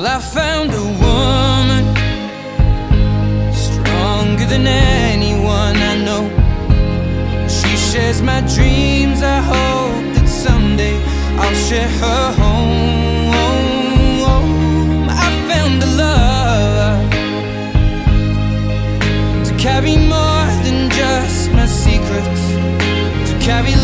Well, I found a woman stronger than anyone I know. She shares my dreams. I hope that someday I'll share her home. I found a love to carry more than just my secrets, to carry